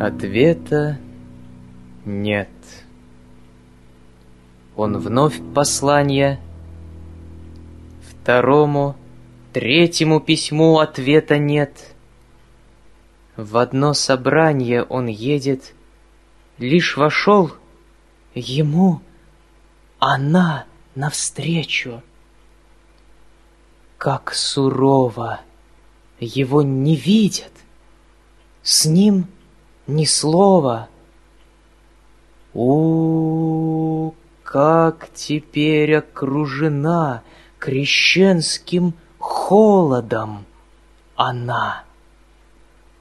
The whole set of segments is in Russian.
Ответа нет. Он вновь послание Второму, третьему письму ответа нет. В одно собрание он едет, Лишь вошел, ему она навстречу. Как сурово его не видят, С ним ни слова. У, как теперь окружена крещенским холодом она.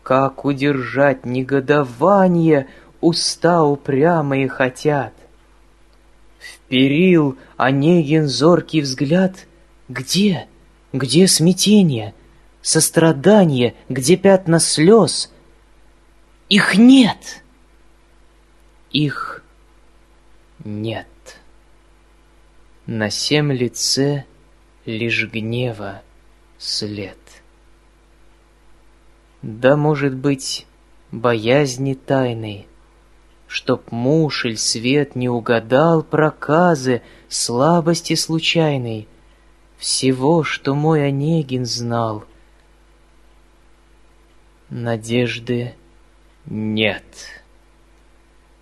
Как удержать негодование уста упрямые хотят? Вперил Онегин зоркий взгляд. Где, где смятение, сострадание, где пятна слез? Их нет! Их нет. На всем лице лишь гнева след. Да, может быть, боязни тайной, Чтоб муж или свет не угадал проказы Слабости случайной, Всего, что мой Онегин знал. Надежды нет.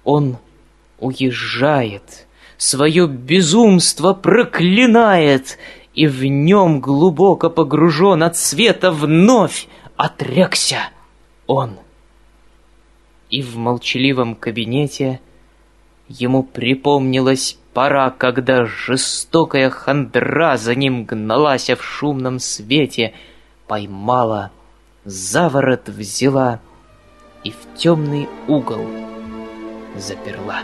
Он уезжает, свое безумство проклинает — и в нем глубоко погружен от света вновь отрекся он. И в молчаливом кабинете ему припомнилась пора, когда жестокая хандра за ним гналась в шумном свете, поймала, за ворот взяла и в темный угол заперла.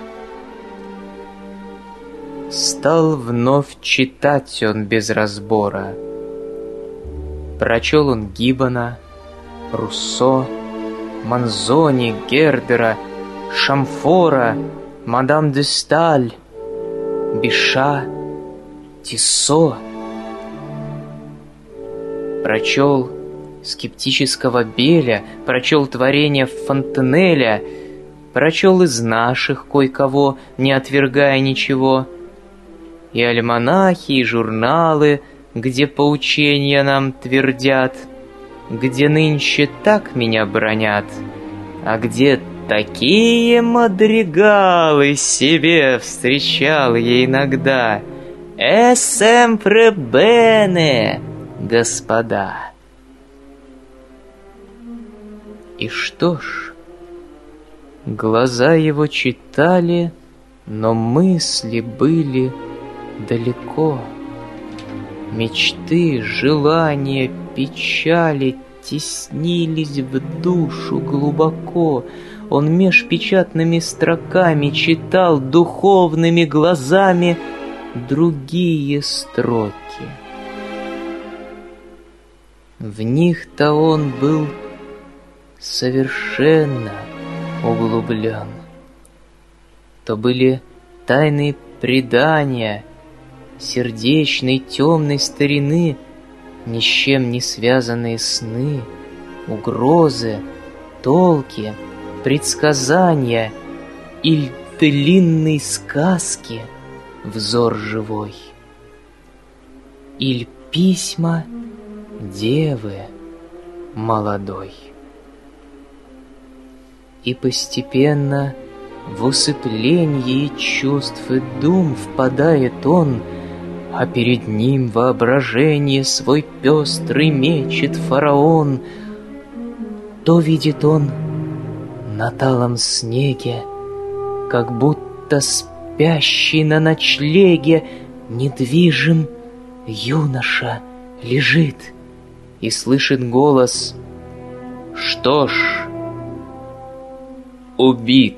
Стал вновь читать он без разбора. Прочел он Гиббона, Руссо, Манзони, Гербера, Шамфора, Мадам де Сталь, Биша, Тиссо. Прочел скептического Беля, прочел творение Фонтенеля, прочел из наших кое-кого, не отвергая ничего — и альманахи, и журналы, где поучения нам твердят, где нынче так меня бронят, а где такие мадригалы себе встречал я иногда. Эсэмпре бене, господа. И что ж, глаза его читали, но мысли были далеко. Мечты, желания, печали теснились в душу глубоко. Он меж печатными строками читал духовными глазами другие строки. В них-то он был совершенно углублен. То были тайные предания — сердечной темной старины, ни с чем не связанные сны, угрозы, толки, предсказания или длинной сказки взор живой. Или письма девы молодой. И постепенно в усыплении чувств и дум впадает он — а перед ним воображение свой пестрый мечет фараон. То видит он на талом снеге, как будто спящий на ночлеге недвижим юноша лежит и слышит голос «Что ж, убит!»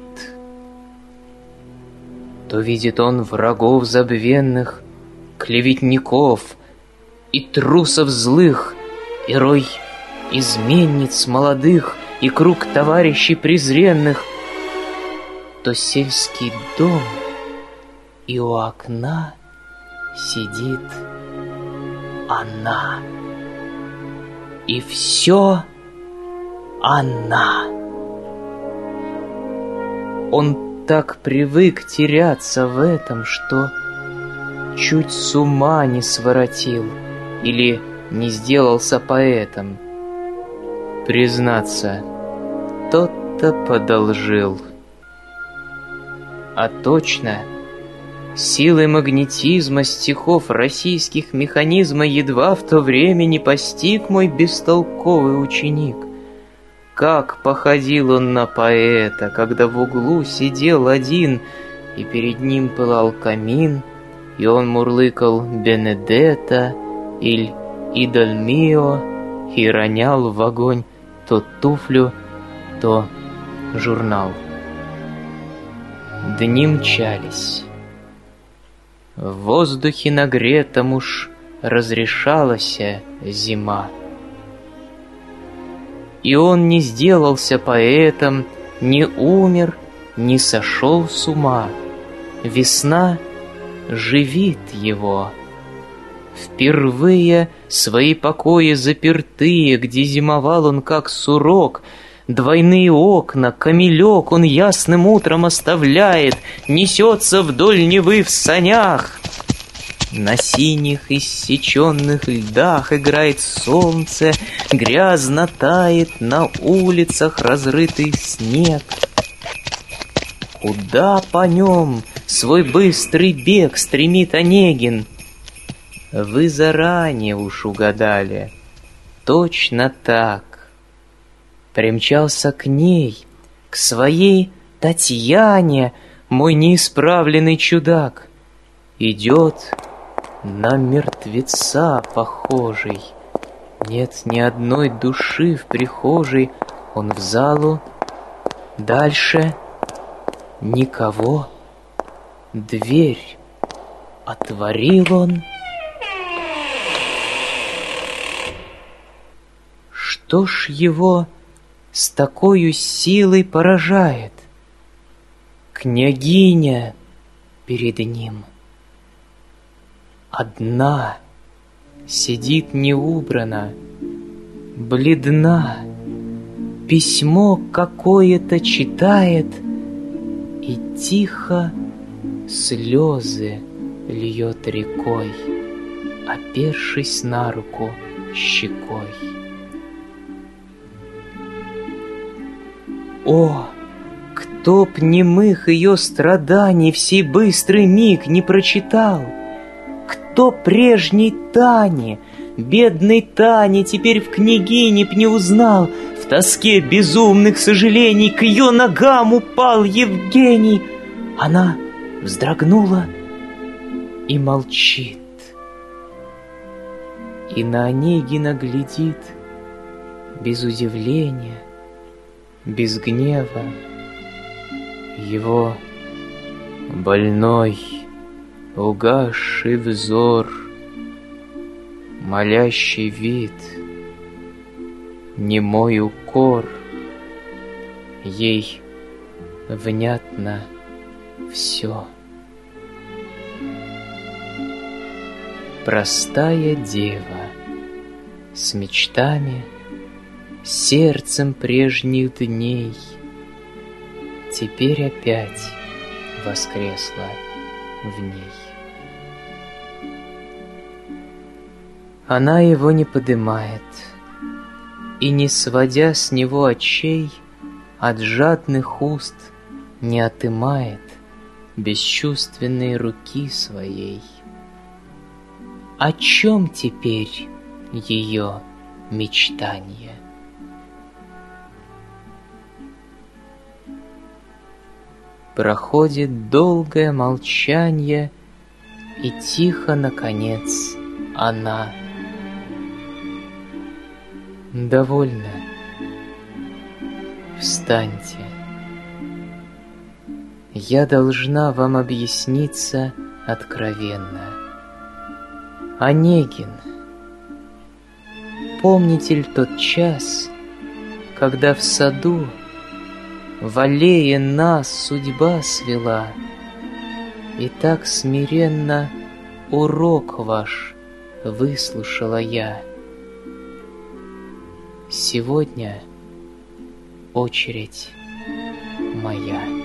То видит он врагов забвенных, клеветников и трусов злых, и рой изменниц молодых и круг товарищей презренных, то сельский дом, и у окна сидит она. И все она. Он так привык теряться в этом, что чуть с ума не своротил или не сделался поэтом. Признаться, тот-то подолжил. А точно, силой магнетизма стихов российских механизма едва в то время не постиг мой бестолковый ученик. Как походил он на поэта, когда в углу сидел один, и перед ним пылал камин, и он мурлыкал «Бенедетта» или «Идоль мио» и ронял в огонь то туфлю, то журнал. Дни мчались. В воздухе нагретом уж разрешалась зима. И он не сделался поэтом, не умер, не сошел с ума. Весна живит его. Впервые свои покои запертые, где зимовал он как сурок, Двойные окна, камелек он ясным утром оставляет, Несется вдоль Невы в санях. На синих иссеченных льдах играет солнце, Грязно тает на улицах разрытый снег. Куда по нем свой быстрый бег стремит Онегин? Вы заранее уж угадали. Точно так. Примчался к ней, к своей Татьяне, мой неисправленный чудак. Идет на мертвеца похожий. Нет ни одной души в прихожей, он в залу, дальше никого. Дверь отворил он, Что ж его с такой силой поражает? Княгиня перед ним. Одна сидит неубрана, бледна, Письмо какое-то читает И тихо слезы льет рекой, Опершись на руку щекой. О, кто б немых ее страданий в сей быстрый миг не прочитал? Кто прежней Тани, бедной Тани, теперь в княгине б не узнал? В тоске безумных сожалений к ее ногам упал Евгений. Она вздрогнула и молчит. И на Онегина глядит без удивления, без гнева. Его больной, угасший взор, молящий вид, немой укор, ей внятно все. Простая дева с мечтами — сердцем прежних дней. Теперь опять воскресла в ней. Она его не подымает, и, не сводя с него очей, от жадных уст не отымает бесчувственной руки своей. О чем теперь ее мечтание? Проходит долгое молчание, И тихо, наконец, она. Довольно. Встаньте. Я должна вам объясниться откровенно. Онегин, помните ли тот час, когда в саду в аллее нас судьба свела, И так смиренно урок ваш выслушала я. Сегодня очередь моя.